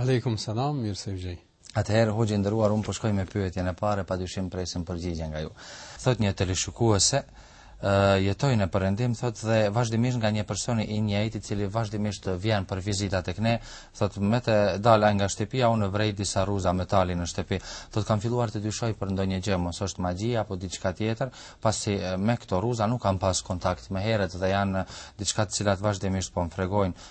Aleikum salam, mirë se vjen. Atëherë hoxhë i nderuar, un po shkoj me pyetjen e parë, padyshim presim përgjigje nga ju. Thot një teleshikuese, ë jetoj në perëndim thot dhe vazhdimisht nga një person i njëjtë i cili vazhdimisht vjen për vizita tek ne thot me të dal ai nga shtëpia unë vrej disa rruza metali në shtëpi thot kam filluar të dyshoj për ndonjë gjë mos është magji apo diçka tjetër pasi me këto rruza nuk kam pas kontakt më herët dhe janë diçka të cilat vazhdimisht po më frikojnë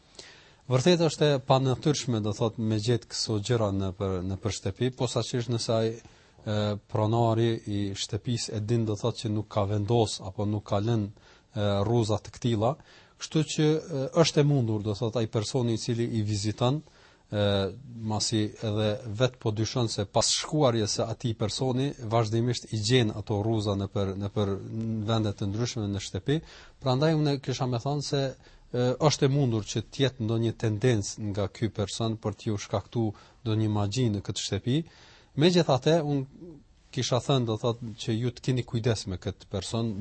Vërtet është e panatyrshme do thot me gjet këso gjëra nëpër nëpër shtëpi, posaçërisht nëse ai pronari i shtëpisë e din do thot që nuk ka vendos apo nuk ka lën rruza të këtilla, kështu që është e mundur do thot ai personi i cili i viziton e masi edhe vet po dyshon se pas shkuarjes së atij personi vazhdimisht i gjen ato rruza nëpër nëpër vende të ndryshme në shtëpi, prandaj unë kisha me thënë se e, është e mundur që të jetë ndonjë tendencë nga ky person për t'ju shkaktuar ndonjë magji në këtë shtëpi. Megjithatë, unë kisha thënë do thotë që ju të keni kujdes me këtë person,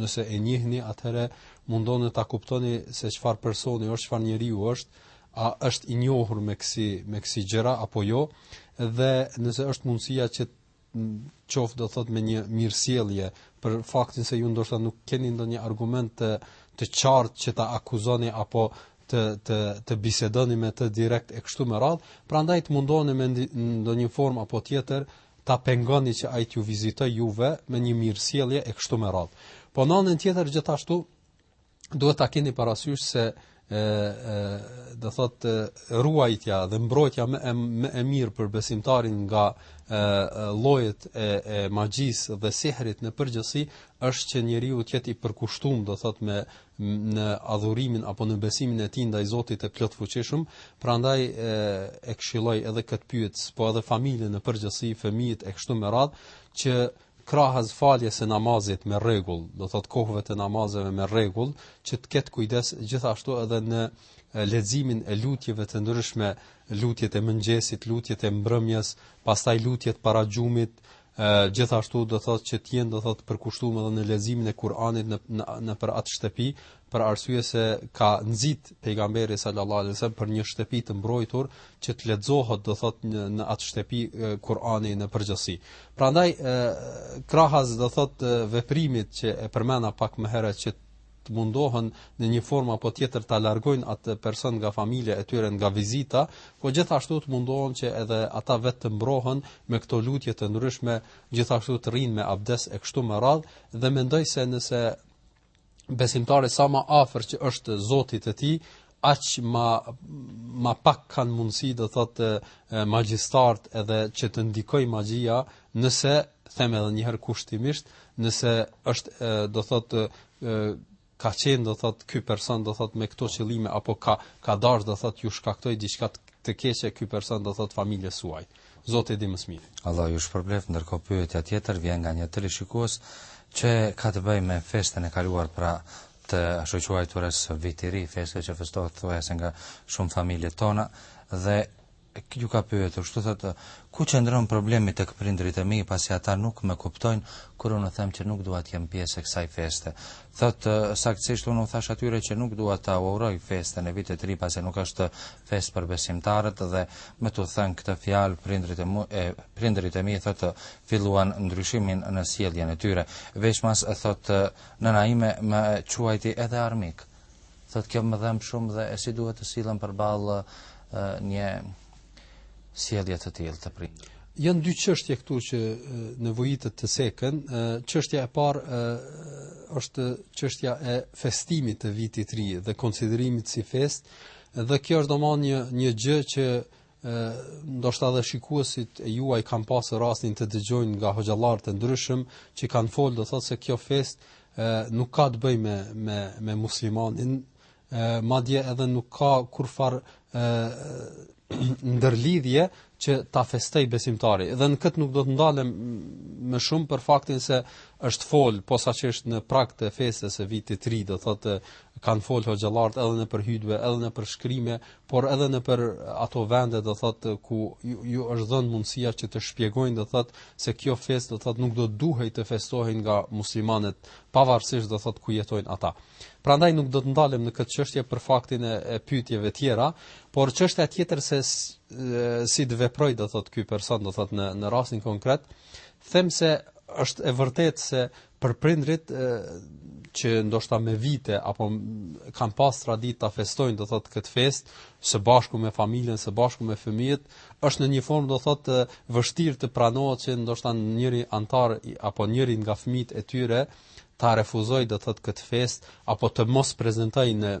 nëse e njihni atëherë mundoni ta kuptoni se çfarë personi është, çfarë njeriu është, a është i njohur me kësi me kësi gjëra apo jo, dhe nëse është mundësia që qoftë do thotë me një mirësjellje për faktin se ju ndoshta nuk keni ndonjë argument të të qartë që ta akuzoni apo të të të bisedoni me të direkt e kështu me radh, prandaj të mundoni me ndonjë formë apo tjetër ta pengoni që ai t'ju vizitojë juve me një mirësjellje e kështu me radh. Po në anën tjetër gjithashtu duhet ta keni parasysh se ë ë do thot ruajtja dhe mbrojtja më e, më e mirë për besimtarin nga llojet e, e magjisë dhe sihrit në përgjithësi është që njeriu të jetë i përkushtuar do thot me në adhurimin apo në besimin e tij ndaj Zotit të Plotfuqishëm, prandaj e, e këshilloj edhe këtë pyetës, po edhe familjen në përgjithësi, fëmijët e kështu me radhë, që krahas faljes së namazit me rregull, do thot kohëve të namazeve me rregull, që të ketë kujdes gjithashtu edhe në leximin e lutjeve të ndryshme, lutjet e mëngjesit, lutjet e mbrëmjes, pastaj lutjet para gjumit, Gjithashtu do thotë që të jenë do thotë përkushtuar edhe në leximin e Kur'anit në nëpër atë shtëpi, për arsye se ka nxit pejgamberi sallallahu alajhi wasallam për një shtëpi të mbrojtur që të lexohet do thot në, në atë shtëpi Kur'ani në përgjithësi. Prandaj krahas do thot veprimit që e përmenda pak më herët që të mundohen në një formë apo tjetër ta largojnë atë person nga familja e tyre nga vizita, po gjithashtu të mundohen që edhe ata vetë të mbrohen me këto lutje të ndryshme, gjithashtu të rrinë me abdes e kështu me radhë dhe mendoj se nëse besimtari sa më afër që është Zotit të tij, aq ma ma pak kanë mundësi do thotë magjistart edhe që të ndikoj magjia nëse them edhe një herë kushtimisht nëse është do thotë ka qenë do thotë ky person do thotë me këto qëllime apo ka ka dash do thotë ju shkaktoj diçka të keqe ky person do thotë familjes suaj zoti e di më së miri Allahu ju shpërbleftë ndërkohë pyetja tjetër vjen nga një teleshikues që ka të bëjë me festën e kaluar pra të ashtuquajturës Vit i Ri, festë që festohet thuajse nga shumë familjet tona dhe ju ka pyetur, kështu thotë, ku qëndron problemi tek prindërit e mi, pasi ata nuk më kuptojnë kur unë them që nuk dua të jem pjesë e kësaj feste. Thotë, saktësisht unë u thash atyre që nuk dua ta uroj festën e vitit të ri, pasi nuk është festë për besimtarët dhe me t'ua thënë këtë fjalë prindërve të mi, e prindërit e mi thotë filluan ndryshimin në sjelljen e tyre. Veçmas thotë Nëna ime më quajti edhe armik. Thotë kjo më dhemb shumë dhe e si duhet të sillem përballë një sjellje të tillë të prind. Janë dy çështje këtu që nevojitet të ceken. Çështja e parë është çështja e festimit të vitit të ri dhe konsiderimit si festë. Dhe kjo është domethënë një një gjë që Ë ndoshta edhe shikuesit e juaj kanë pasur rastin të dëgjojnë nga hoxhallar të ndryshëm që kanë fol do thotë se kjo fest ë nuk ka të bëjë me me me muslimanin ë madje edhe nuk ka kurfar ë ndërlidhje që ta festoj besimtari. Dhe në këtë nuk do të ndalem më shumë për faktin se është fol posaçërisht në prag të festës së vitit të ri, do thotë kanë fol hoxhallart edhe nëpër hutbe, edhe nëpër shkrime, por edhe nëpër ato vende do thot ku ju, ju është dhënë mundësia që të shpjegojnë do thot se kjo festë do thot nuk do të duhej të festohej nga muslimanët pavarësisht do thot ku jetojnë ata. Prandaj nuk do të ndalem në këtë çështje për faktin e, e pyetjeve tjera, por çështja tjetër se si të veproj do thot ky person do thot në në rastin konkret, them se është e vërtetë se Për prindrit që ndoshta me vite apo kanë pas traditë ta festojnë do thotë këtë festë së bashku me familjen, së bashku me fëmijët, është në një formë do thotë vështirë të pranohet që ndoshta njëri antar apo njëri nga fëmijët e tyre ta refuzojë do thotë këtë festë apo të mos prezantojë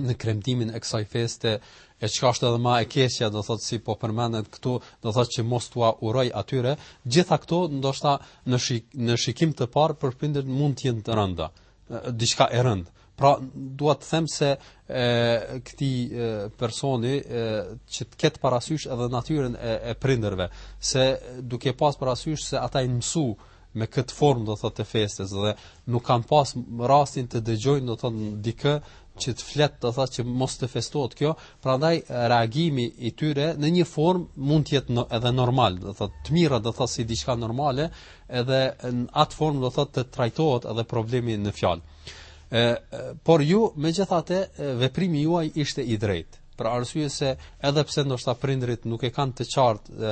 në kremtimin e kësaj feste e çka është edhe më e keqja do thot si po përmendet këtu do thot që mos t'ua uroj atyre gjitha këto ndoshta në shik, në shikim të parë për prindërit mund të jenë të rënda diçka e rëndë pra dua të them se e këtij e, personi, e, që të ketë parasysh edhe natyrën e, e prindërve se duke pas parasysh se ata jan mësu me këtë formë do thotë të festës dhe nuk kanë pas rastin të dëgjojnë do thotë dikë që të flet do thotë që mos të festohet kjo, prandaj reagimi i tyre në një formë mund të jetë no, edhe normal, do thotë të miret do thotë si diçka normale, edhe në atë formë do thotë të trajtohet edhe problemi në fjalë. Ë por ju megjithatë veprimi juaj ishte i drejtë për arsye se edhe pse ndoshta prindrit nuk e kanë të qartë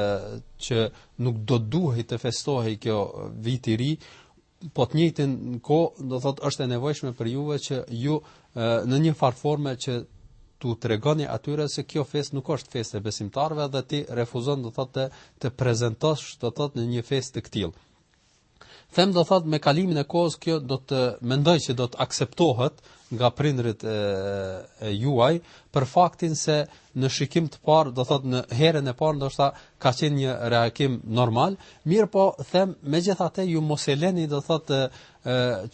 që nuk do duhej të festohej kjo vit i ri, po të njëjtën kohë do thotë është e nevojshme për juve që ju në një far forme që t'u tregoni atyre se kjo festë nuk është festë e besimtarëve dhe ti refuzon do thotë të, të prezentosh do thotë në një festë të këtillë. Them do thot me kalimin e kohës kjo do të mendoj që do të akseptohet nga prindrit e, e juaj për faktin se në shikim të parë do thot në herën e parë ndoshta ka qenë një reagim normal, mirëpo them megjithatë ju mos e leni do thot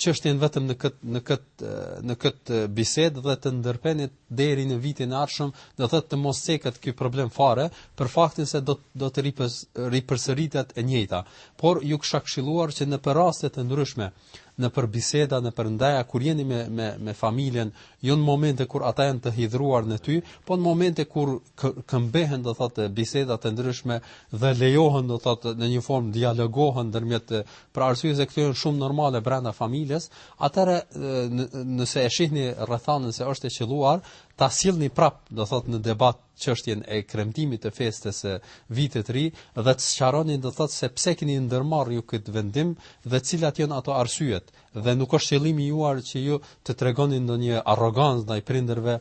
çështjen vetëm në kët në kët në kët bisedë dhe të ndërpreni deri në vitin e ardhshëm, do thotë të mos ceket ky problem fare, për faktin se do do të ripës, ripërsëritet e njëjta. Por ju kisha këshilluar që nëpër raste të ndryshme, nëpër biseda, nëpër ndeja kur jeni me me me familjen, jo në momente kur ata janë të hidhruar në ty, po në momente kur këmbehen do thotë biseda të ndryshme dhe lejohen do thotë në një formë dialogohen ndërmjet për arsye se këto janë shumë normale brenda familjes, atëherë nëse e shihni rrethanën se është e qëlluar, ta sillni prap, do thotë në debat çështjen e kremtimit të festës së vitit të ri dhe të sqaroni do thotë se pse keni ndërmarrë ju këtë vendim dhe cilat janë ato arsyet dhe nuk është qëllimi juaj që ju të tregoni ndonjë arrogancë ndaj prindërve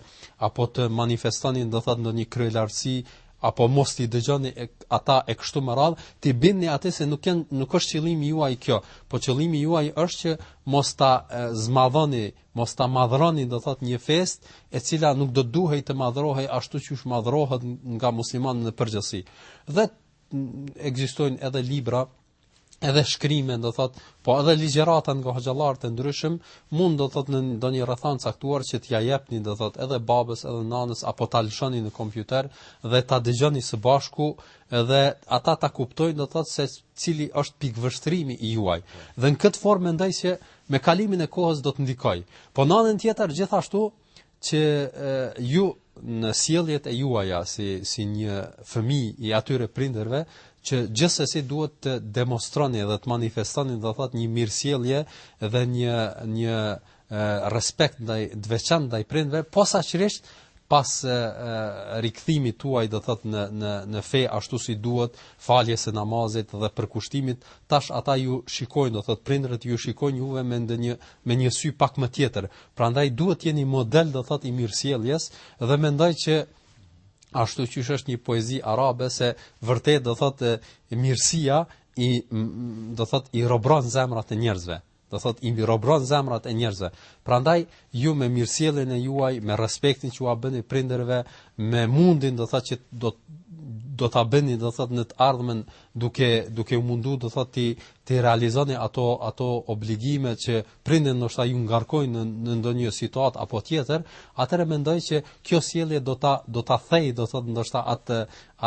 apo të manifestoni do thotë ndonjë kryelartësi apo mos t'i dëgjoni ata e kështu me radh, t'i bindni ata se nuk janë nuk është qëllimi juaj kjo, po qëllimi juaj është që mos ta zmadhoni, mos ta madhroni, do thot një fest e cila nuk do duhej të madhrohej ashtu siç madhrohet nga muslimanët në përgjithësi. Dhe ekzistojnë edhe libra edhe shkrime, do thot, po edhe ligjërata nga hoxhallarë të ndryshëm, mund do thot në ndonjë rrethan caktuar që t'ia jepni do thot edhe babës edhe nanës apo ta lëshoni në kompjuter dhe ta dëgjoni së bashku edhe ata ta kuptojnë do thot se cili është pikëvështrimi i juaj. Dhe në këtë formë mendoj se me kalimin e kohës do të ndikoj. Po në anën tjetër gjithashtu Që ju në sjelljet e juaja si si një fëmijë i atyre prindërve që gjithsesi duhet të demonstroni dhe të manifestoni do thot një mirësjellje dhe një një respekt ndaj të veçantë ndaj prindve posaçërisht pas rikthimit tuaj do thot në në në fe ashtu si duhet faljes së namazit dhe përkushtimit tash ata ju shikojnë do thot prindërit ju shikojnë juve me ndonjë me një sy pak më tjetër, prandaj duhet të jeni model do thot i mirësjelljes dhe mendoj që ashtu qysh është një poezi arabe se vërtet do thot e, mirësia i do thot i robron zemrat e njerëzve do thot i robron zemrat e njerëzve prandaj ju me mirësjelljen e juaj me respektin që ua bëni prindërve me mundin do thot që do do ta bëni do thot në të ardhmen duke duke u mundu do thotë t'i t'i realizoni ato ato obligime që prindrit ndoshta ju ngarkojnë në, në ndonjë situatë apo tjetër, atëherë mendoj që kjo sjellje do ta do ta thej do thotë ndoshta atë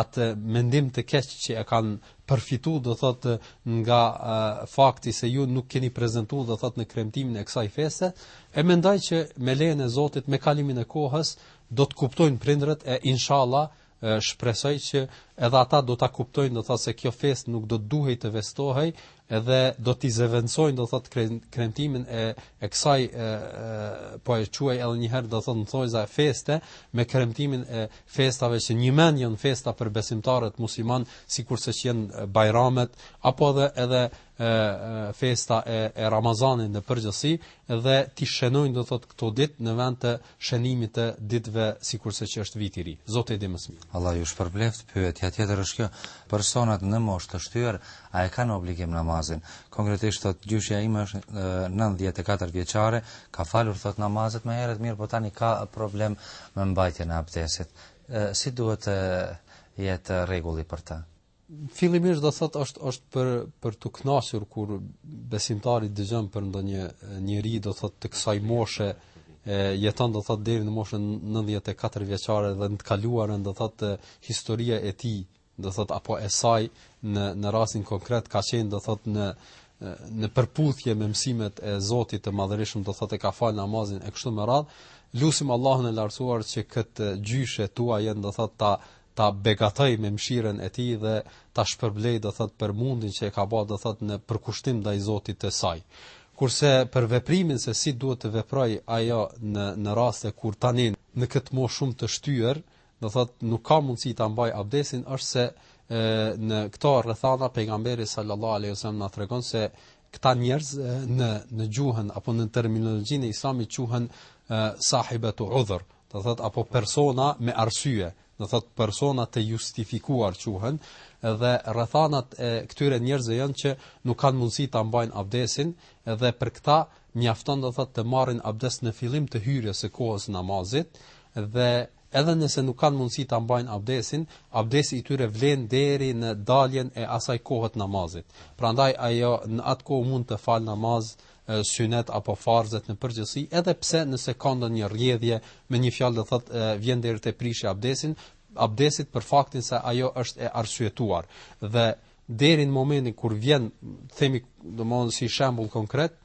atë mendim të keq që e kanë përfitu do thot nga uh, fakti se ju nuk keni prezentu do thot në kremtimin e kësaj feste e mendoj që me lejen e Zotit me kalimin e kohës do të kuptojnë prindërit e inshallah shpresoj që edhe ata do ta kuptojnë do thotë se kjo festë nuk do duhej të festohej edhe do t'i zëvendësojnë do thotë kremtimin e e kësaj e, e, po e quaj edhe një herë do thotë në thonjëza e feste me kremtimin e festave që njëmend janë festa për besimtarët musliman sikurse që janë bajramet apo edhe edhe festa e, e Ramazanit në përgjithësi dhe t'i shënojnë do thot këto dit në vend të shënimit të ditve sikurse që është Viti i Ri. Zoti e di më s'miri. Allah ju shpërbleft, pyetja tjetër është kjo, personat në moshë të shtyër, a e kanë obligim namazin? Konkretisht, thot, gjyshja ime është 94 vjeqare, ka falur, thot, namazet më herët, mirëpo tani ka problem me mbajtjen e abdesit. Si duhet të jetë rregulli për ta? fillimisht do thotë është është për për të kënaqur kur besimtari dëgjon për ndonjë njeri do thotë të kësaj moshe e jeton do thotë deri në moshën 94 vjeçare dhe në të kaluarën do thotë historia e tij do thotë apo e saj në në rastin konkret ka qenë do thotë në në përputhje me mësimet e Zotit të Madhërishëm do thotë ka fal namazin e kështu me radhë lusim Allahun e lartësuar që këtë gjyshe tuajën do thotë ta ta begatoj me mshiren e tij dhe ta shpërblej do thot për mundin që e ka ba do thot në përkushtim ndaj Zotit të saj kurse për veprimin se si duhet të veproj ajo në në raste kur tani në këtë moshë shumë të shtyer do thot nuk ka mundësi ta mbaj abdesin është se në këto rrethana pejgamberi sallallahu alaihi wasallam na tregon se Këta njerëz në në gjuhën apo në terminologjinë e Islamit quhen sahibatu udhr, do thot apo persona me arsye, do thot persona të justifikuar quhen, dhe rrethanat e këtyre njerëzve janë që nuk kanë mundësi ta mbajnë abdesin dhe për këta mjafton do thot të marrin abdes në fillim të hyrjes së kohës së namazit dhe Edhe nëse nuk kanë mundësi ta mbajnë abdesin, abdesi i tyre vlen deri në daljen e asaj kohe të namazit. Prandaj ajo në atë kohë mund të falë namaz synet apo farzet në përgjithësi, edhe pse nëse ka ndonjë rrjedhje, me një fjalë do thotë vjen deri te prishja e abdesin, abdesit për faktin se ajo është e arsyetuar. Dhe deri në momentin kur vjen themi domthonë si shembull konkret,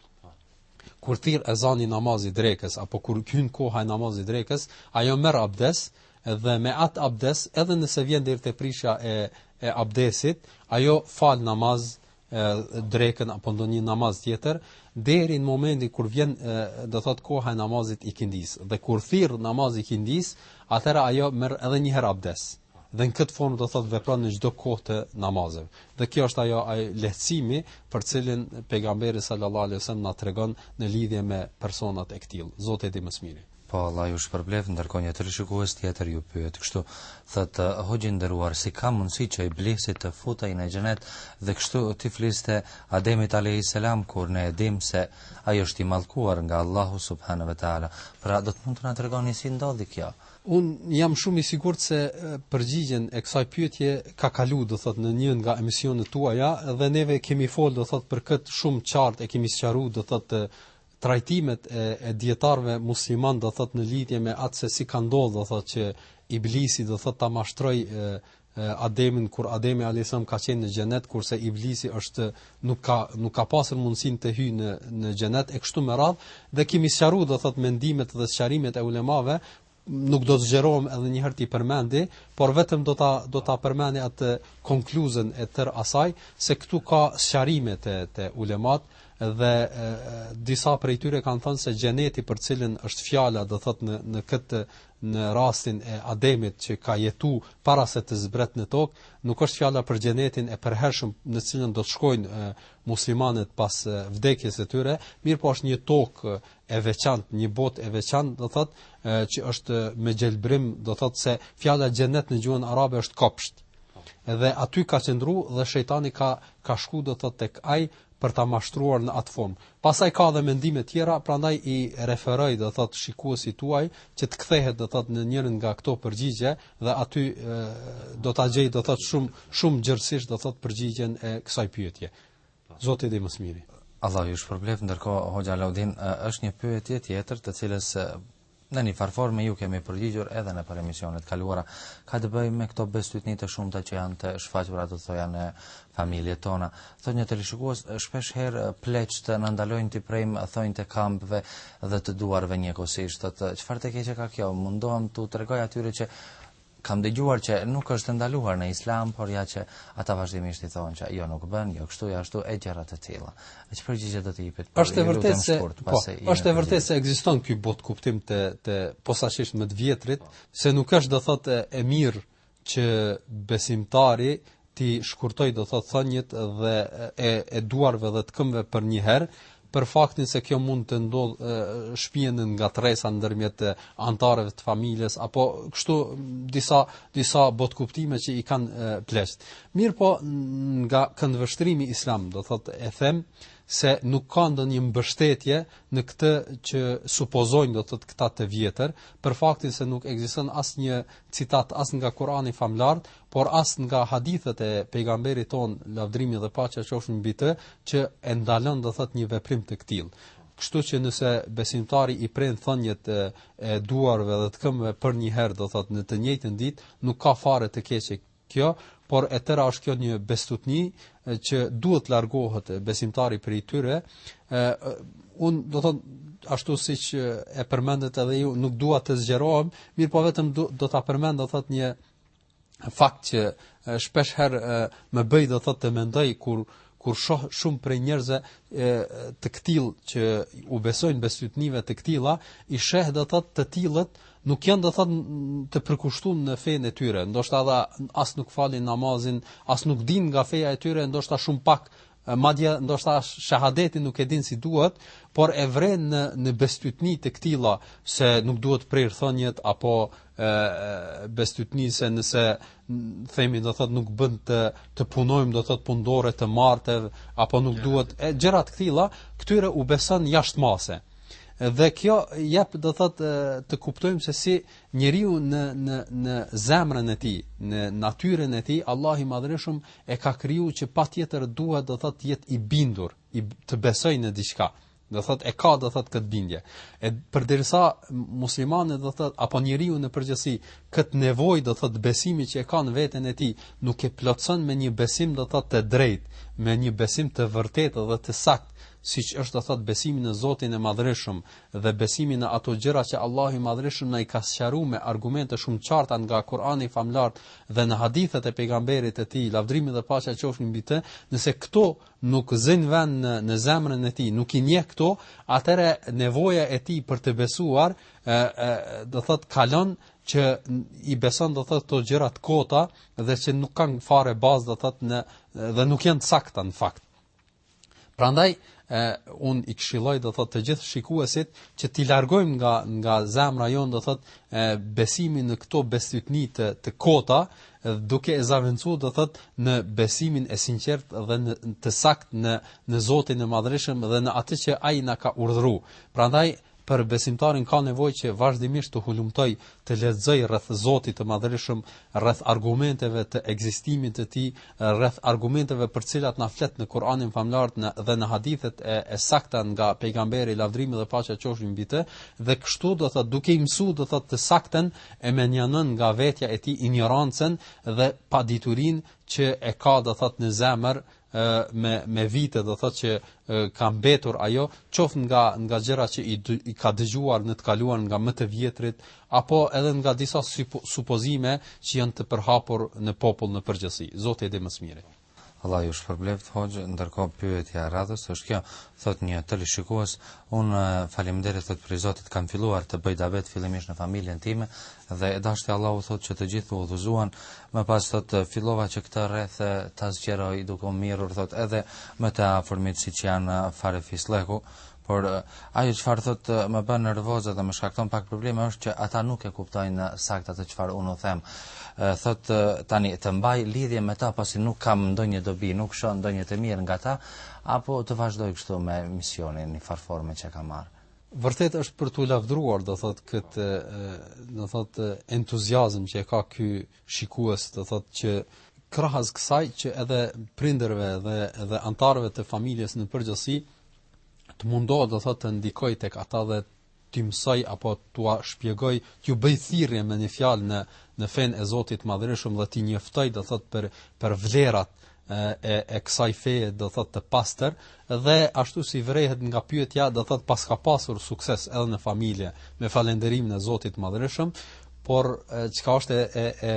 kur thirr ezani i namazit drekës apo kur hyn koha e namazit drekës, ajo merr abdes dhe me atë abdes, edhe nëse vjen deri te prishja e e abdesit, ajo fal namaz drekën apo ndonjë namaz tjetër deri në momentin kur vjen do thot koha e namazit ikindis dhe kur thirr namazi ikindis atëhera ajo merr edhe një herë abdes Dhe në këtë formë do thotë vepron në çdo kohë të namazeve. Dhe kjo është ajo ai lehtësimi për të cilin pejgamberi sallallahu alajhi wasallam na tregon në lidhje me personat e këtill. Zoti e di më së miri. Po Allah ju shpërbleftë, ndërkohë një teleshikues tjetër ju pyet kështu, thotë hoxhë i nderuar, si ka mundësi që Iblisi të futej në xhenet dhe kështu t'i fliste Ademit alayhis salam kur ne e dimë se ai është i mallkuar nga Allahu subhanahu wa taala. Pra do të mund të na tregoni si ndodhi kjo? Ja. Un jam shumë i sigurt se përgjigjen e kësaj pyetje ka kalu do thot në një nga emisionet tuaja dhe neve kemi fol do thot për kët shumë gjatë e kemi sqaruar do thot trajtimet e, e dietarëve musliman do thot në lidhje me atë se si ka ndodhur do thot që iblisi do thot ta mashtroj Ademin kur Ademi alayhis salam ka qenë në xhenet kurse Iblisi është nuk ka nuk ka pasur mundësinë të hyjë në në xhenet e kështu me radhë dhe kemi sqaruar do thot mendimet dhe sqarimet e ulemave nuk do të zgjerohem edhe një herë t'i përmendi, por vetëm do ta do ta përmendi atë konkluzën e tërë asaj se këtu ka sqarime te te ulemat dhe e, disa prej tyre kanë thënë se xheneti për cilën është fjala do thot në në këtë në rastin e Ademit që ka jetu para se të zbret në tokë, nuk është fjala për xhenetin e përhershëm në të cilën do të shkojnë e, muslimanët pas e, vdekjes së tyre, mirëpo është një tokë e veçantë, një botë e veçantë, do thotë, që është me gjelbrim, do thotë se fjala xhenet në gjuhën arabe është kopsht. Dhe aty ka qëndru dhe shejtani ka ka shku do thotë tek ai për ta mashtruar në atë formë. Pastaj ka dhe mendime tjera, prandaj i referoj, do thotë shikuesit tuaj, që të kthehet do thotë në njërën nga këto përgjigje dhe aty e, do ta gjej do thotë shumë shumë gjerësisht do thotë përgjigjen e kësaj pyetje. Zoti e di më së miri. Allahu ju shpërbleftë, ndërkohë Hoxhë Alaudin është një pyetje tjetër të cilës Në një farë forme ju kemi përgjigjur edhe nëpër emisione të kaluara. Ka të bëjë me këto bestytni të shumta që janë të shfaqura do të thoja në familjet tona. Thotë një teleshikues, shpeshherë pleqt na ndalojnë të prejmë thonjtë e këmbëve dhe të duarve njëkohësisht. Thotë, çfarë të keqe ka kjo? Mundohem t'u tregoj atyre që Kam dëgjuar që nuk është e ndaluar në Islam, por ja që ata vazhdimisht i thonë që jo nuk bën, jo kështu, jo ashtu e gjëra të tilla. Çfarë përgjigje do të jepet? Po, është e vërtetë se po, është e vërtetë se ekziston ky botëkuptim te te posaçërisht më të vjetrit, se nuk është do thotë e mirë që besimtari t'i shkurtojë do thot thonjtë dhe e e duarve dhe të këmbëve për një herë për faktin se kjo mund të ndodhë shpie në ngatërresa ndërmjet anëtarëve të familjes apo kështu disa disa botëkuptime që i kanë pleqt. Mirëpo nga këndvështrimi islam do thot e them se nuk ka ndonjë mbështetje në këtë që supozojnë do thot këta të vjetër për faktin se nuk ekziston asnjë citat as nga Kurani famëlartë por as nga hadithet e pejgamberit tonë lavdrimi dhe paqja qofshin mbi të që e ndalon do thot një veprim të këtillë. Kështu që nëse besimtari i pren thonjtë e, e duarve dhe të këmbëve për një herë do thot në të njëjtën ditë, nuk ka fare të keqe kjo, por e tëra është kjo një bestytni që duhet largohet besimtari prej tyre. Ë unë do thot ashtu siç e përmendët edhe ju, nuk dua të zgjerohem, mirëpo vetëm do ta përmend do thot një fakt që shpeshherë më bën do thotë të mendoj kur kur shoh shumë prej njerëzve të këtillë që u besojnë bestytnive të këtilla, i sheh do thotë të tillët nuk janë do thotë të përkushtuar në fenë e tyre, ndoshta edhe as nuk falin namazin, as nuk dinë nga feja e tyre, ndoshta shumë pak madje ndoshta as shahadetin nuk e din si duhet, por e vëren në në bestytni të këtilla se nuk duhet prerë thonjtë apo bestytni se nëse themi do thot nuk bën të të punojmë do thot punë dore të martave apo nuk duhet e gjëra të këtilla këtyre u besojnë jashtë mase dhe kjo jep do thot të kuptojmë se si njeriu në në në zemrën e tij, në natyrën e tij, Allahu i Madhërishëm e ka kriju që patjetër duhet do thotë të jetë i bindur, të besojë në diçka. Do thotë e ka do thotë këtë bindje. E përderisa muslimani do thotë apo njeriu në përgjithësi këtë nevojë do thotë besimi që e ka në veten e tij, nuk e plotëson me një besim do thotë të drejtë, me një besim të vërtetë dhe të saktë, siç është do thotë besimi në Zotin e Madhërishëm, dhe besimi në ato gjëra që Allahu i Madhërishëm na i ka sqaru me argumente shumë t'qarta nga Kur'ani Famëlartë dhe në Hadithet e Pejgamberit të Tij, lavdrimi dhe paqja qofshin mbi të, nëse këto nuk zënë vend në në zemrën e tij, nuk i njeh këto, atëherë nevoja e tij për të besuar, ë ë do thotë kalon që i beson do thotë këto gjëra të kota dhe që nuk kanë fare bazë do thotë në dhe nuk janë të sakta në fakt. Prandaj unë i këshilloj do thot të gjithë shikuesit që t'i largojmë nga nga zemra jonë do thot besimin në këto besytni të të kota duke e zëvendësuar do thot në besimin e sinqertë dhe në të saktë në në Zotin e Madhërishëm dhe në atë që ai na ka urdhëruar. Prandaj Për besimtarin ka nevojë që vazhdimisht të hulumtojë, të lexojë rreth Zotit të Madhërishëm, rreth argumenteve të ekzistimit të Tij, rreth argumenteve për të cilat na flet në Kur'anin Famëlartë dhe në hadithet e e sakta nga Pejgamberi lavdërimi dhe paqja qofshin mbi të, dhe kështu do thotë duke i mësuar do thotë të saktën e mënjanon nga vetja e tij injorancën dhe paditurinë që e ka do thotë në zemër me me vite do thotë që ka mbetur ajo qoftë nga nga gjëra që i, i ka dëgjuar në të kaluar nga më të vjetrit apo edhe nga disa supozime që janë të përhapur në popull në përgjithësi Zoti e di më së miri Allahu ju shpërbleftë hoxhë, ndërkohë pyetja e radhës është kjo, thot një teleshikues, un falënderimi thot për Zotin kam filluar të bëj davet fillimisht në familjen time, Dhe e dashti Allahu thotë që të gjithë u udhëzuan, më pas thotë fillova që këtë rreth ta zgjeroj duke u marrë thotë edhe me të afërmit siç janë farefisllëku, por ajo çfarë thotë më bën nervoze dhe më shkakton pak probleme është që ata nuk e kuptojnë saktë atë çfarë unë u them. Thotë tani të mbaj lidhje me ta pasi nuk kam ndonjë dobi, nuk shoh ndonjë të mirë nga ta, apo të vazhdoj kështu me misionin, në një farë forme që kam marrë. Vërtet është për t'u lavdruar, do thotë këtë, do thotë entuziazëm që e ka ky shikues, do thotë që krahas kësaj që edhe prindërve dhe edhe anëtarëve të familjes në përgjithësi të mundohet do thotë të ndikojë tek ata dhe t'i mësojë apo t'ua shpjegojë, t'ju bëjë thirrje me një fjalë në në fenë e Zotit të Madhërishëm dhe t'i njoftojë do thotë për për vlerat e, e kësaj feje do thot të pastër dhe ashtu si vërehet nga pyetja do thot paska pasur sukses edhe në familje me falënderimin e Zotit të Madhërishëm por çka është e e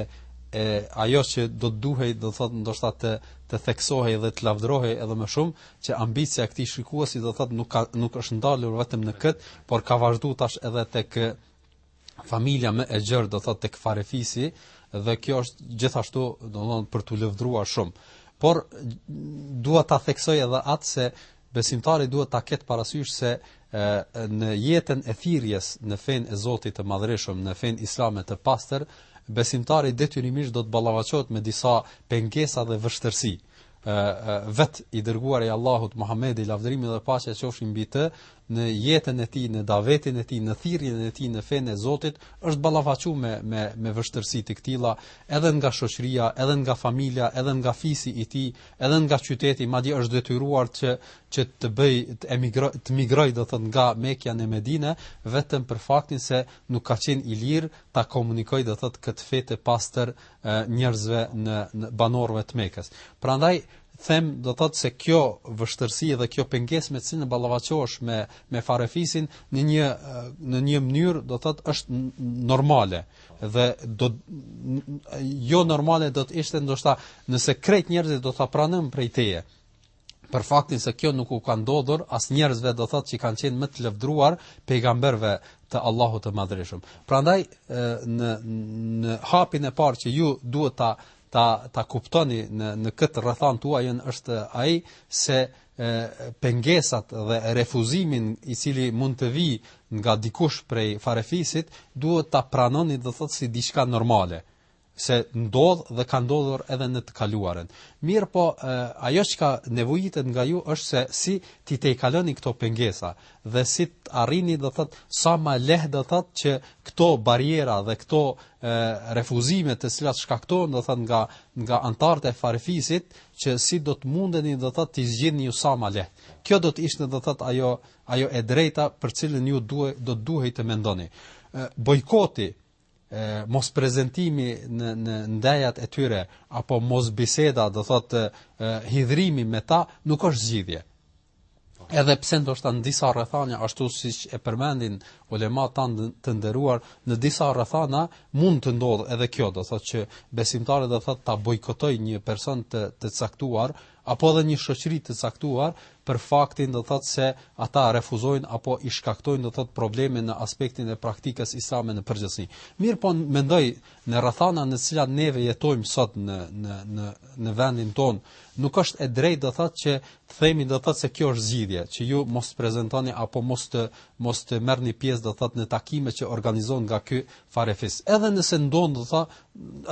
e ajo që do të duhej do thot ndoshta të të theksohej dhe të lavdërohej edhe më shumë që ambicia e këtij shikuesi do thot nuk ka nuk është ndalur vetëm në kët por ka vazhduar tash edhe tek familja më e gjerë do thotë tek farefisi dhe kjo është gjithashtu do thotë për t'u lëvdruar shumë. Por dua ta theksoj edhe atë se besimtari duhet ta ketë parasysh se e, në jetën e thirrjes në fen e Zotit të Madhrishëm, në fen islame të pastër, besimtari detyrimisht do të ballafaqohet me disa pengesa dhe vështërsi vet i dërguari i Allahut Muhamedi lavdërimi dhe paqja qofshin mbi të në jetën e tij, në davetin e tij, në thirrjen e tij në fenë e Zotit, është ballafaquar me me me vështirësi të këtilla, edhe nga shoqëria, edhe nga familja, edhe nga fisi i tij, edhe nga qyteti, madje është detyruar që që të bëjë të emigrojë, të migrojë do thot nga Mekja në Medine, vetëm për faktin se nuk ka qenë i lirë ta komunikojë do thot këtë fe të pastër njerëzve në, në banorëve të Mekës. Prandaj them do të thotë se kjo vështërsi dhe kjo pengesë me të cilën ballafaqohesh me me farefisin në një në një mënyrë do të thotë është normale dhe do jo normale do të ishte ndoshta nëse krejt njerëzit do ta pranonin prej teje për faktin se kjo nuk u ka ndodhur as njerëzve do thotë që kanë qenë më të lëvdruar pejgamberëve të Allahut të Madhrishëm. Prandaj në në hapin e parë që ju duhet ta ta ta kuptoni në në këtë rrethanën tuajën është ai se pengesat dhe refuzimin i cili mund të vijë nga dikush prej farefisit duhet ta pranoni do thotë si diçka normale se ndodh dhe ka ndodhur edhe në të kaluarën. Mirëpo, ajo çka nevojitet nga ju është se si t'i tejkaloni këto pengesa dhe si të arrini do thot sa më lehtë do thot që këto barriera dhe këto e, refuzime të cilat shkaktohen do thot nga nga anëtarët e farfisit që si do të mundeni do thot t'i zgjidhni ju sa më lehtë. Kjo do të ishte do thot ajo ajo e drejta për cilën ju duhet do të duhej të mendoni. Bojkoti mosprezantimi në në ndejat e tyre apo mosbiseda, do thotë hidhrimi me ta nuk është zgjidhje. Edhe pse ndoshta në disa rrethana ashtu siç e përmendin ulematë tanë të nderuar, në disa rrethana mund të ndodhë edhe kjo, do thotë që besimtari do thotë ta bojkotojë një person të të caktuar apo edhe një shoqëri të caktuar për faktin do të thotë se ata refuzojnë apo i shkaktojnë do të thotë probleme në aspektin e praktikës islame në përgjithësi. Mirpo mendoj në rrethana në të cilat neve jetojmë sot në në në në vendin tonë, nuk është e drejtë do të thotë që të themi do të thotë se kjo është zgjidhje, që ju mos të prezantoni apo mos të mos të merrni pjesë do të thotë në takime që organizohen nga ky farefis. Edhe nëse ndodh do të thotë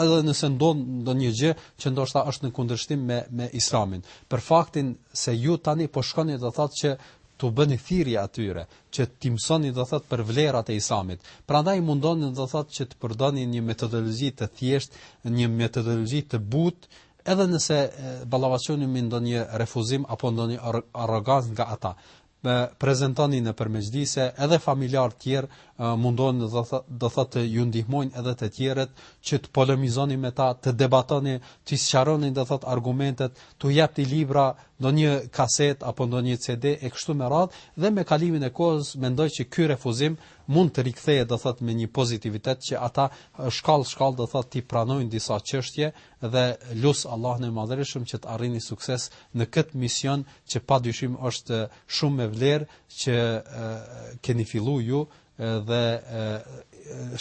edhe nëse ndodh ndonjë gjë që ndoshta është në kundërshtim me me Islamin. Për faktin se ju tani po shkoni do thotë që t'u bëni thirrje atyre që t'i mësoni do thotë për vlerat e Islamit. Prandaj mundohuni do thotë që të përdoni një metodologji të thjeshtë, një metodologji të butë, edhe nëse ballafaqoheni me ndonjë refuzim apo ndonjë arrogancë nga ata. prezantoni nëpër mexhlise edhe familjarë të tjerë mundohuni do thotë t'ju ndihmojnë edhe të tjerët që të polemizoni me ta, të debatoni, të sqaroni do thotë argumentet, t'u jepni libra, ndonjë kasetë apo ndonjë CD e kështu me radhë dhe me kalimin e kohës mendoj që ky refuzim mund të rikthehet do thotë me një pozitivitet që ata shkallë shkallë do thotë t'i pranojnë disa çështje dhe lus Allahun e Madhërishëm që të arrini sukses në këtë mision që pa dyshim është shumë me vlerë që keni fillu ju dhe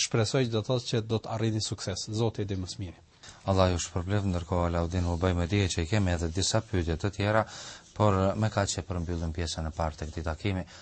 shpresoj do të thotë që do të arrini sukses. Zoti e di më së miri. Allahu ju shpërbleftë, ndërkohë Alaudin u bëjmë me dije që i kemi edhe disa pyetje të tjera, por me kaq e përmbyllim pjesën e parë të këtij takimi,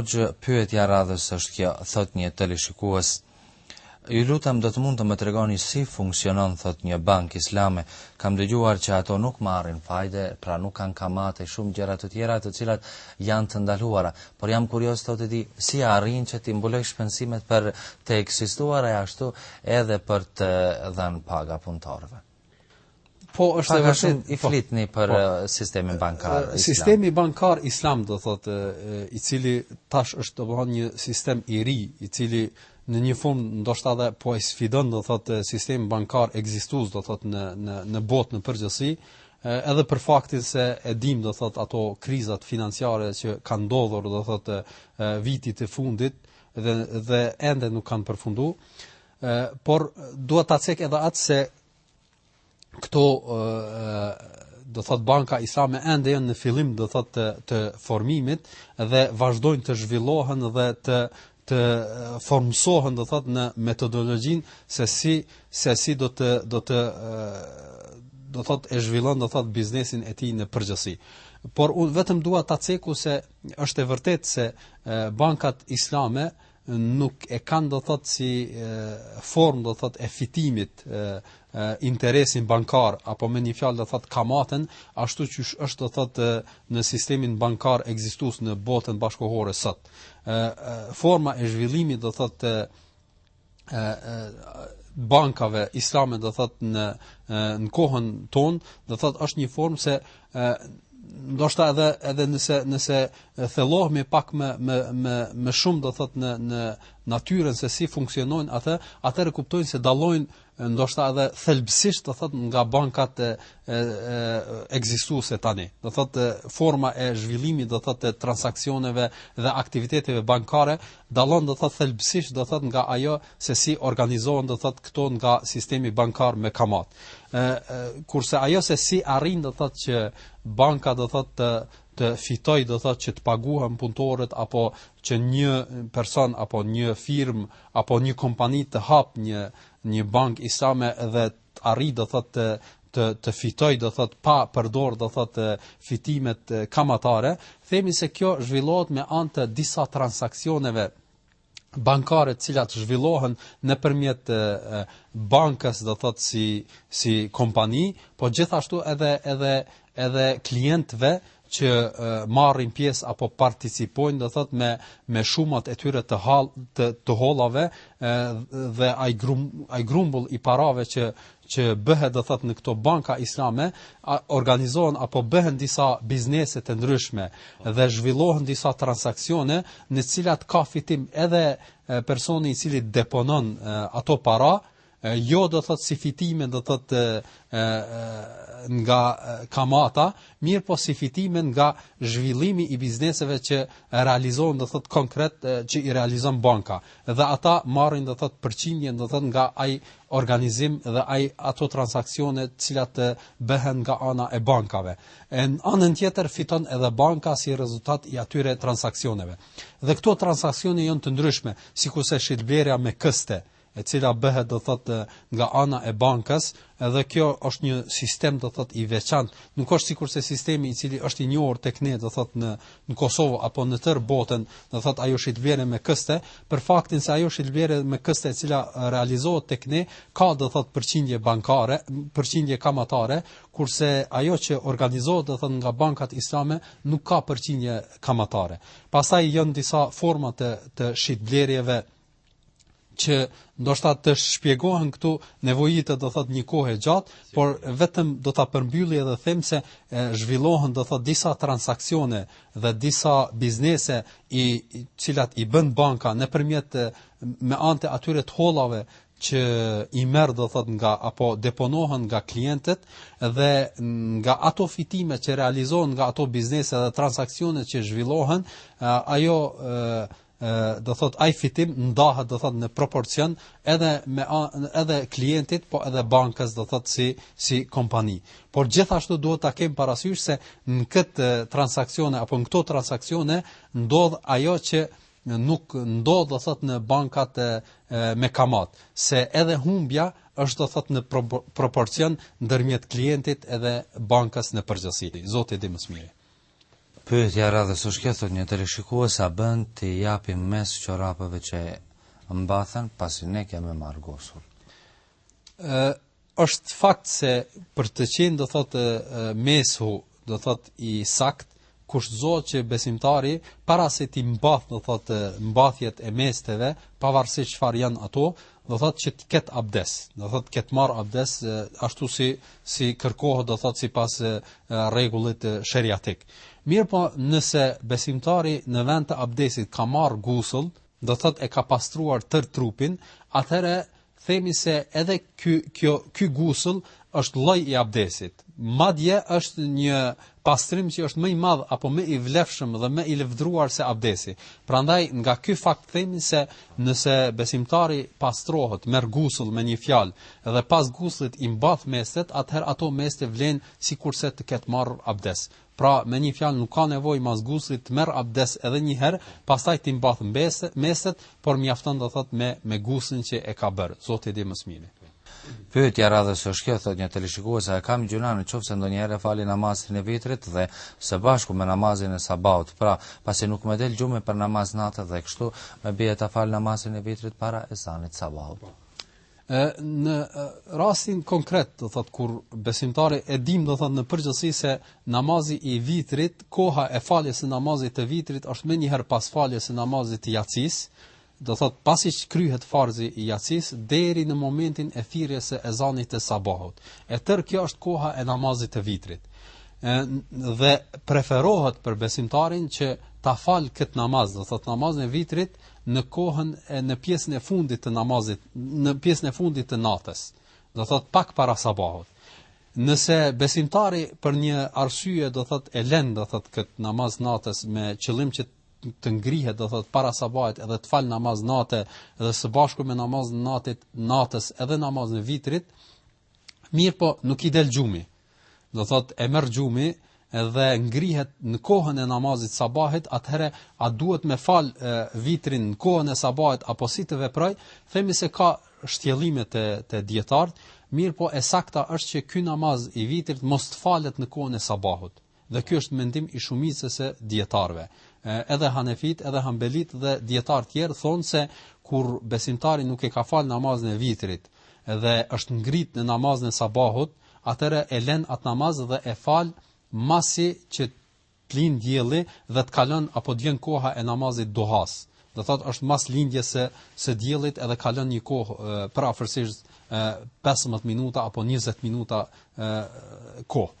Hoxhë, pyetja e radhës është kjo, thotë një teleshikues. Ju lutem do të mund të më tregoni si funksionon thotë një bankë islame. Kam dëgjuar që ato nuk marrin fajde, pra nuk kanë kamate, shumë gjëra të tjera të cilat janë të ndaluara. Por jam kurioz thotë të di, si ia arrin që t'i mbulojë shpenzimet për të ekzistuar e ashtu edhe për të dhënë paga punëtorëve. Po, është e vërtetë, i po. flitni për po, sistemin bankar islam. Sistemi bankar islam, do thot, i cili tash është të themi një sistem i ri, i cili në një formë ndoshta edhe po e sfidon do thotë sistemin bankar ekzistues do thotë në në në botë në përgjithësi edhe për faktin se e dim do thot ato krizat financiare që kanë ndodhur do thot viteve të fundit dhe dhe ende nuk kanë përfunduar. ë por dua ta cek edhe atë se këto do thot banka islame ende janë në fillim do thot të, të formimit dhe vazhdojnë të zhvillohen dhe të të formësohen do thot në metodologjinë se si se si do të do të do thot e zhvillon do thot biznesin e tij në përgjithësi. Por unë vetëm dua ta ceku se është e vërtetë se bankat islame nuk e kanë do thot si formë do thot e fitimit interesin bankar apo me një fjalë do thot kamaten ashtu që është do thot në sistemin bankar ekzistues në botën bashkohore sot. forma e zhvillimit do thot të bankave islame do thot në në kohën tonë do thot është një formë se ndoshta edhe edhe nëse nëse thellohemi pak më më më më shumë do thot në në natyrën se si funksionojnë ato, atëherë kuptojnë se dallojnë ndoshta edhe thelbësisht do thot nga bankat ekzistuese tani. Do thot forma e zhvillimit do thot të transaksioneve dhe aktiviteteve bankare dallon do thot thelbësisht do thot nga ajo se si organizohen do thot këto nga sistemi bankar me kamatë. Ë kurse ajo se si arrin do thot që banka do thot të të fitojë do thot që të paguhen punëtorët apo që një person apo një firmë apo një kompani të hapë një një bankë islame dhe të arrijë do thotë të të të fitojë do thotë pa përdor do thotë fitimet kamatare, themi se kjo zhvillohet me anë të disa transaksioneve bankare të cilat zhvillohen nëpërmjet bankës do thotë si si kompani, po gjithashtu edhe edhe edhe klientëve që marrin pjesë apo participojnë do thot me me shumat e tyre të hall të të hollave dhe ai grum ai grumbull i parave që që bëhet do thot në këto banka islame organizohen apo bëhen disa biznese të ndryshme dhe zhvillohen disa transaksione në të cilat ka fitim edhe personi i cili deponon ato para E jo do thot si fitime do thot e, e, nga kamata, mirëpo si fitime nga zhvillimi i bizneseve që realizohen do thot konkret e, që i realizon banka dhe ata marrin do thot përqindjen do thot nga ai organizim dhe ai ato transaksione të cilat e, bëhen nga ana e bankave. E, në anën tjetër fiton edhe banka si rezultat i atyre transaksioneve. Dhe këto transaksione janë të ndryshme, sikurse shitblerja me këste, e cila bëhet do thot nga ana e bankës edhe kjo është një sistem do thot i veçantë nuk është sikurse sistemi i cili është i njohur tek ne do thot në në Kosovë apo në tërë botën do thot ajo shitblerë me këste për faktin se ajo shitblerë me këste e cila realizohet tek ne ka do thot përqindje bankare përqindje kamatare kurse ajo që organizohet do thot nga bankat islame nuk ka përqindje kamatare pastaj janë disa forma të të shitblerjeve që ndoshta të shpjegohen këtu nevojitë do thot një kohë e gjatë, por vetëm do ta përmbylli edhe them se zhvillohen do thot disa transaksione dhe disa biznese të cilat i bën banka nëpërmjet me anë të atyre të hollave që i merr do thot nga apo deponohen nga klientët dhe nga ato fitime që realizohen nga ato biznese dhe transaksione që zhvillohen ajo do thot ai fitim ndahet do thot në proporcion edhe me edhe klientit po edhe bankës do thot si si kompani por gjithashtu duhet ta kem parasysh se në këtë transaksione apo në këto transaksione ndodh ajo që nuk ndodh do thot në bankat e, me kamat se edhe humbja është do thot në pro, proporcion ndërmjet klientit edhe bankës në përgjithësi zoti e di më së miri Pyetja e radhës është kjo, thotë një teleshikuese, a bën t'i japim mes'h çorapeve që mbathen, pasi ne kemi marr gusull? Është fakt se për të qenë do thotë mes'hu, do thotë i sakt, kushtëzohet që besimtari para se t'i mbath do thotë mbathjet e mesteve, pavarësisht çfarë janë ato, do thotë që të ketë abdes, do thotë të ketë marr abdes ashtu si si kërkohet, do thotë sipas rregullit sheriatik. Mirpo, nëse besimtari në vend të abdesit ka marr gusull, do thotë e ka pastruar tër trupin, atëherë themi se edhe ky kjo ky gusull është lloj i abdesit. Madje është një pastrim që është më i madh apo më i vlefshëm dhe më i lëvdruar se abdesi. Prandaj nga ky fakt themi se nëse besimtari pastrohet, merr gusull me një fjalë dhe pas gusllit i mbath mestet, atëherë ato meste vlejnë sikurse të ketë marrur abdes. Pra, me një fjalë nuk ka nevojë mas gusllit të merr abdes edhe një herë, pastaj t'i mbath mestet, por mjafton do thotë me me gusllin që e ka bërë. Zoti e di më së miri. Pyetja e radhës është kjo, thot një teleshikuese, a kam gjynah në qoftë se ndonjëherë fali namazin e vitrit dhe së bashku me namazin e sabahut. Pra, pasi nuk më del gjumi për namaz nate dhe kështu, më bie ta fal namazin e vitrit para ezanit sabahut. Po. Ë në rastin konkret, do thot kur besimtari e dim do thot në përgjithësi se namazi i vitrit, koha e faljes së namazit të vitrit është menjëherë pas faljes së namazit të jacis, Do thotë pasi që kryhet farzi i jacisë deri në momentin e thirrjes së ezanit të sabahut. E tërë kjo është koha e namazit të vitrit. Ë dhe preferohet për besimtarin që ta fal këtë namaz, do thotë namazin e vitrit në kohën e, në pjesën e fundit të namazit, në pjesën e fundit të natës. Do thotë pak para sabahut. Nëse besimtari për një arsye do thotë e lën do thotë këtë namaz natës me qëllim që të ngrihet do thot para sabahit edhe të fal namaz nate dhe së bashku me namaz natit natës edhe namazin e vitrit mirëpo nuk i del gjumi do thot e merr gjumi dhe ngrihet në kohën e namazit sabahit atëherë a duhet me fal e, vitrin në kohën e sabahit apo si të veproj themi se ka shtjellime të te dijetarët mirëpo e sakta është që ky namaz i vitrit mos të falet në kohën e sabahut Dhe ky është mendim i shumicës së dijetarëve. Edhe Hanefitë, edhe Hanbelitë dhe dijetarë tjerë thonë se kur besimtari nuk e ka falë namazin e vitrit dhe është ngrit në namazin e sabahut, atëherë e lën atë namaz dhe e fal masi që të lindë dielli dhe të kalon apo të vjen koha e namazit duhas. Do thotë, është mas lindjes së së diellit edhe kalon një kohë përafërsisht 15 minuta apo 20 minuta kohë.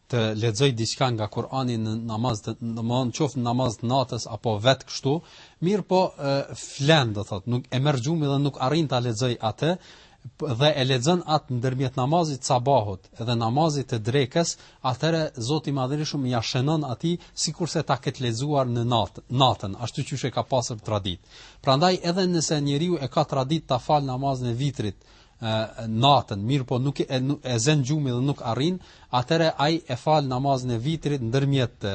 të lexojë diçka nga Kurani në namaz, qoftë në namaz të natës apo vet kështu, mirëpo flen do thotë, nuk e merr gjumi dhe nuk arrin ta lexojë atë, dhe e lexon atë ndërmjet namazit sabahut dhe namazit të drekës, atëherë Zoti i Madhërishëm ia shënon atij sikurse ta ketë lexuar në natë, natën, ashtu siç e ka pasur traditë. Prandaj edhe nëse njeriu e ka traditë ta fal namazin e vitrit natën, mirëpo nuk e, e zen gjumi dhe nuk arrin, atëherë ai e fal namazin e vitrit ndërmjet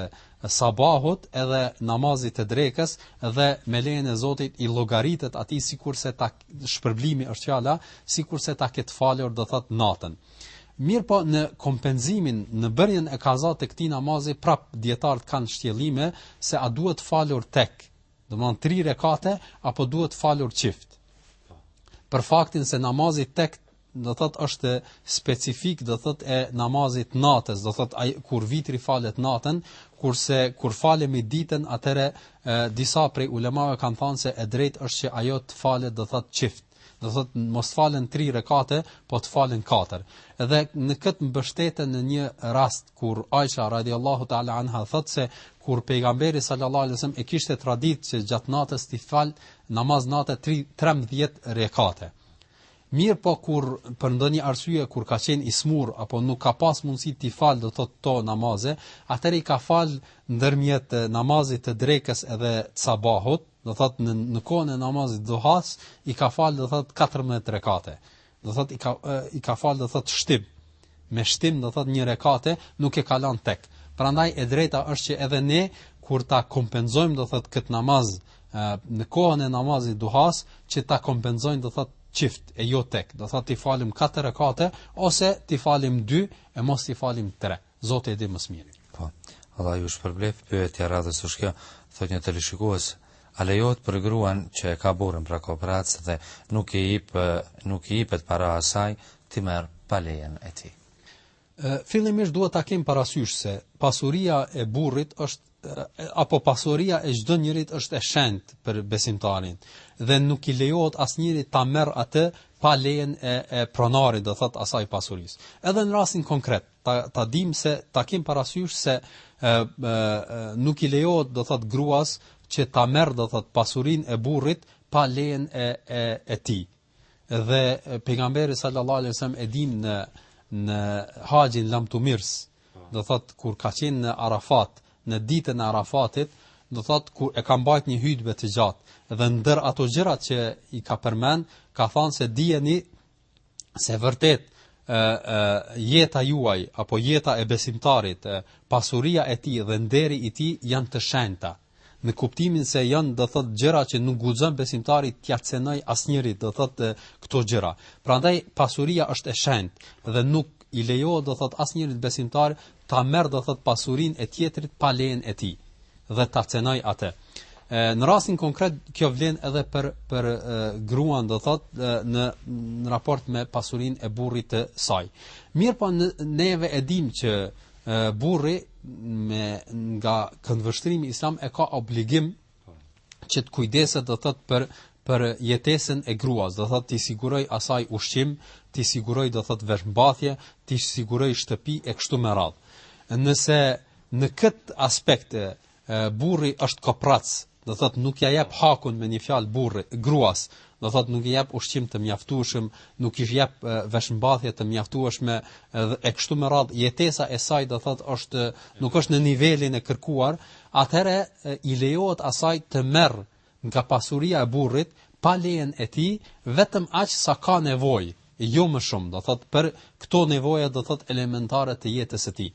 sabahut edhe namazit të drekës dhe me lejen e Zotit i llogaritet atij sikurse ta shpërblimi është fjala, sikurse ta ketë falur do thot natën. Mirëpo në kompenzimin, në bërjen e kazasë të këtij namazi, prap dijetarët kanë shtjellime se a duhet falur tek Domethënë 3 rekate apo duhet falur çift? Për faktin se namazi tek do thot është specifik do thot e namazit natës do thot ai kur vitri falet natën kurse kur falemi ditën atëherë disa prej ulemave kanë thënë se e drejta është që ajo të falet do thot çift do thotë mos falen 3 rekate, po të falen 4. Dhe në këtë mbështeten në një rast kur Aisha radhiyallahu ta'ala anha thotë se kur pejgamberi sallallahu alaihi wasallam e kishte traditë që gjatë natës t'i fal namaz nate 13 rekate. Mirëpo kur për ndonjë arsye kur ka qenë i smur apo nuk ka pas mundësi t'i fal do thotë këto namaze, atëherë i ka fal ndërmjet namazit të drekës edhe të sabahut, do thot në në kohën e namazit duha i ka fal do thot 14 rekate do thot i ka i ka fal do thot shtim me shtim do thot një rekate nuk e ka lënë tek prandaj e drejta është që edhe ne kur ta kompenzojmë do thot kët namaz në kohën e namazit duha që ta kompenzojmë do thot çift e jo tek do thot ti falim 4 rekate ose ti falim 2 e mos ti falim 3 Zoti e di më së miri. Po. Allah ju shpërbleftë, pyetja e radhës është kjo, thot një teleshikues, a lejohet për gruan që e ka burrin pra koprac dhe nuk i jep, nuk i jep para asaj, ti merr pa lejen e tij. Fillimisht duhet ta kem parasysh se pasuria e burrit është apo pasuria e çdo njërit është e shenjtë për besimtarin dhe nuk i lejohet asnjërit ta merr atë pa lejen e, e pronarit, do thot asaj pasurisë. Edhe në rastin konkret, ta ta dimë se ta kem parasysh se ë nuk i lejohet do thot gruas që ta merr do thot pasurinë e burrit pa lejen e e e tij. Dhe pejgamberi sallallahu alajhi wasallam e dimë në në haxhin e Lamtumirës, do thot kur ka qenë në Arafat, në ditën e Arafatit, do thot kur e ka mbajt një hutbë të gjatë dhe ndër ato gjëra që i ka përmend, ka thënë se dijeni se vërtet ë ë jeta juaj apo jeta e besimtarit, e, pasuria e tij dhe nderi i tij janë të shenjta. Në kuptimin se janë do thot gjëra që nuk guxon besimtari t'ia cenoj asnjërit do thot këto gjëra. Prandaj pasuria është e shenjtë dhe nuk i lejohet do thot asnjërit besimtar ta merr do thot pasurinë e tjetrit pa lejen e tij dhe ta cenoj atë. E, në rastin konkret kjo vlen edhe për për e, gruan do thot e, në në raport me pasurinë e burrit të saj. Mirëpo neve e dim që e, burri me nga këndvështrimi islam e ka obligim që të kujdeset do thot për për jetesën e gruas, do thot ti siguroj asaj ushqim, ti siguroj do thot veshmbathje, ti siguroj shtëpi e kështu me radh. Nëse në kët aspekt burri është koprac, do thot nuk ja jep hakun me një fjalë burri, gruas, do thotë nuk i jep ushqim të mjaftueshëm, nuk i jep veshmbathje të mjaftueshme e e kështu me radhë, jetesa e saj do thotë është nuk është në nivelin e kërkuar, atëherë i lejohet asaj të merr nga pasuria e burrit pa lejen e tij vetëm aq sa ka nevojë. jo më shumë, do thotë për këto nevoja do thotë elementare të jetës së tij,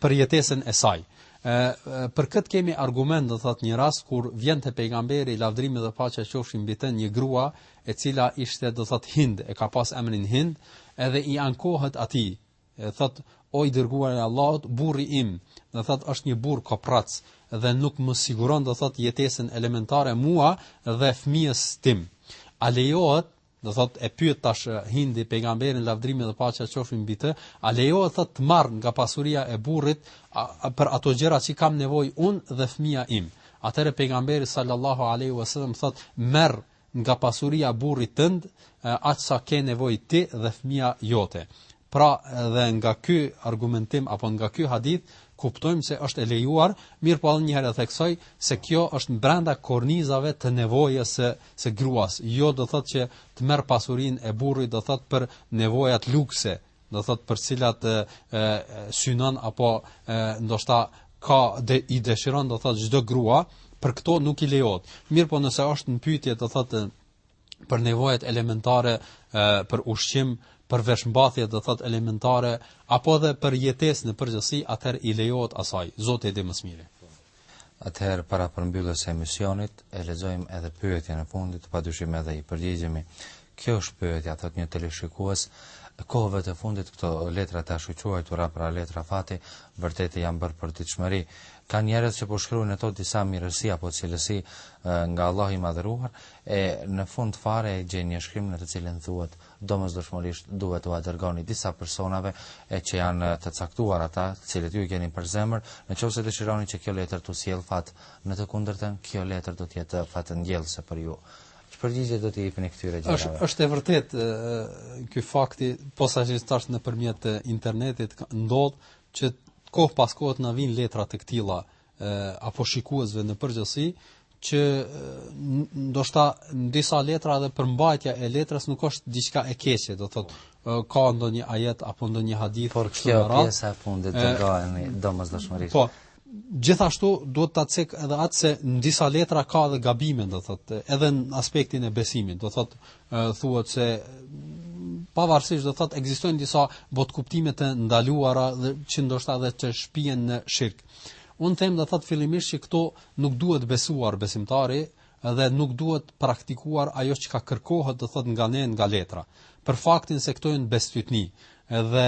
për jetesën e saj. Ë për këtë kemi argument do thot një rast kur vjen te pejgamberi lavdrimi dhe paqja qofshin mbi të një grua e cila ishte do thot Hind e ka pas emrin Hind edhe i ankohet atij e thot o i dërguar i Allahut burri im do thot është një burr koprac dhe nuk më siguron do thot jetesën elementare mua dhe fëmijës tim a lejohet do thotë e pyet tash Hindi pejgamberin lavdrimi dhe paqja qofshin mbi të, a lejohet thotë të marr nga pasuria e burrit a, a, për ato gjëra që kam nevojë unë dhe fëmia im. Atëherë pejgamberi sallallahu alaihi wasallam thotë merr nga pasuria e burrit tënd, aq sa ke nevojë ti dhe fëmia jote. Pra dhe nga ky argumentim apo nga ky hadith kuptojmë se është e lejuar, mirëpo edhe një herë e theksoj se kjo është brenda kornizave të nevojës së së gruas. Jo do thotë që të merr pasurinë e burrit do thotë për nevojat luksi, do thotë për cilat e, e, synon apo e, ndoshta ka dhe i dëshiron do thotë çdo grua, për këto nuk i lejohet. Mirëpo nëse është në pyetje do thotë për nevojat elementare për ushqim, për veshmbathje do thot elementare apo edhe për jetesë në përgjithësi, atëherë i lejohet asaj. Zoti e di më së miri. Atëherë para përmbylljes së emisionit e lexojmë edhe pyetjen e fundit, padyshim edhe i përgjigjemi. Kjo është pyetja, thot një teleshikues, kohëve të fundit këto letra të ashtuquajtura pra letra fati vërtet janë bërë përditshmëri. Ka njerëz që po shkruajnë në to disa mirësi apo cilësi nga Allahu i madhëruar, E në fund fare e gjen një shkrim në të cilin thuhet domosdoshmërisht duhet t'ua dërgoni disa personave e që janë të caktuar ata të cilët ju i keni për zemër, në qoftë se dëshironi që kjo letër t'u sjellë fat, në të kundërtën kjo letër do të jetë fatndjellëse për ju. Ç'përgjigje do t'i jepni këtyre gjërave? Është është e vërtetë ky fakt posaçërisht tash nëpërmjet internetit ndodh që kohë pas kohë të na vijnë letra të këtilla apo shikuesve në përgjithësi që ndoshta në disa letra edhe përmbajtja e letrës nuk është diçka e keqe, do thotë ka ndonjë ajet apo ndonjë hadith por kjo pjesa e fundit do gajemi domosdoshmërisht. Po. Gjithashtu duhet ta cek edhe atë se në disa letra ka edhe gabime, do thotë, edhe në aspektin e besimit, do thotë thuhet se pavarësisht do thotë ekzistojnë disa botëkuptime të ndaluara dhe që ndoshta edhe të shpien në shirk. Unë them do thotë fillimisht që këto nuk duhet besuar besimtari dhe nuk duhet praktikuar ajo që ka kërkohet do thotë nga ne nga letra. Për faktin se këto janë bestytni dhe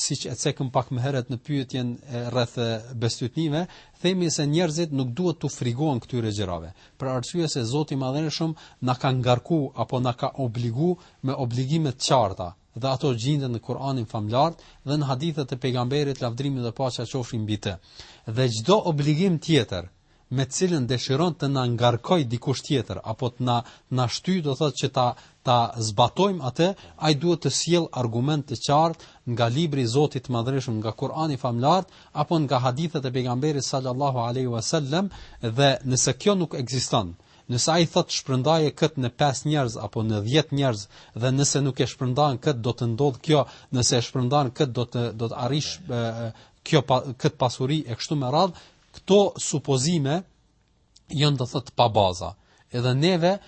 siç e cekëm pak më herët në pyetjen rreth bestytnive, themi se njerëzit nuk duhet të frigohen këtyre gjërave. Për arsye se Zoti i Madhërishëm na ka ngarku apo na ka obligu me obligime të qarta, dhe ato gjinden në Kur'anin famëlartë dhe në hadithet e Pejgamberit lavdrimi dhe paqja qofshin mbi të. Dhe çdo obligim tjetër me të cilën dëshiron të na ngarkoj dikush tjetër apo të na na shty do thotë që ta ta zbatojmë atë, ai duhet të sjellë argument të qartë nga libri i Zotit të Madhërishëm, nga Kur'ani famëlartë apo nga hadithet e Pejgamberit sallallahu alaihi wasallam dhe nëse kjo nuk ekziston, Nëse ai thotë shpërndaje këtë në pesë njerëz apo në dhjetë njerëz dhe nëse nuk e shpërndan këtë do të ndodhë kjo, nëse e shpërndan këtë do të do të arrish kjo këtë pasuri e kështu me radhë, këto supozime janë do thotë pa bazë. Edhe neve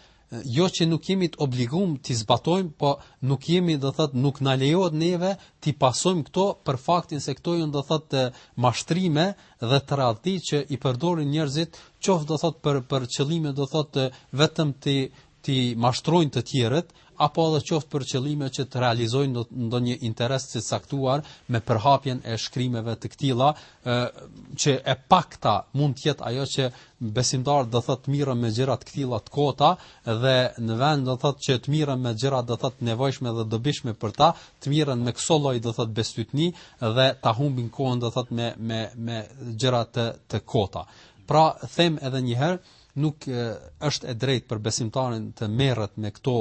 jo që nuk jemi të obliguar të zbatojmë, po nuk jemi do thotë nuk na lejohet neve të pasojmë këto për faktin se këto janë do thotë mashtrime, ë dhe tradhti që i përdorin njerëzit, qoftë do thotë për për qëllime do thotë vetëm t'i t'i mashtrojnë të tjerët, apo edhe qoftë për qëllime që të realizojnë ndonjë interes të caktuar me përhapjen e shkrimeve të këtilla, ë që e pakta mund të jetë ajo që besimtarët do thotë të mirren me gjëra të këtilla të kota dhe në vend do thotë që të mirren me gjëra do thotë nevojshme dhe dobishme për ta, të mirren me këso lloj do thot bestytni dhe ta humbin kohën do thot me me me gjëra të të kota. Pra them edhe një herë, nuk është e drejtë për besimtarin të merret me këto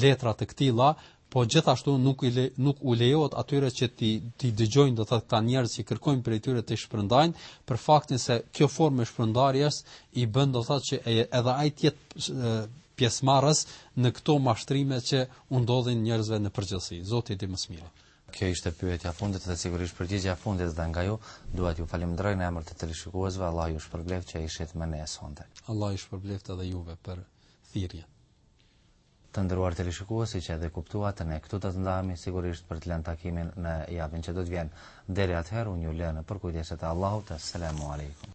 letra të këtilla, po gjithashtu nuk i le, nuk u lejohet atyre që t'i t'i dëgjojnë do të thotë këta njerëz që kërkojnë prej tyre të shpërndajnë për faktin se kjo formë e shpërndarjes i bën do të thotë që edhe ai të jetë pjesëmarrës në këto mashtrime që u ndodhin njerëzve në përgjithësi. Zoti e di më së miri. Kjo ishte pyetja e fundit dhe sigurisht përgjigja e fundit dhe nga ju. Dua t'ju falënderoj në emër të teleshikuesve. Allahu ju shpërbleftë që ishit me ne sonte. Allahu ju shpërbleftë edhe juve për thirrjen. Të nderuar teleshikues, siç edhe kuptuat, ne këtu do të ndahemi sigurisht për të lënë takimin në javën që do të vjen. Deri atëherë unë ju lë në përkujdesjet e Allahut. Selamun alejkum.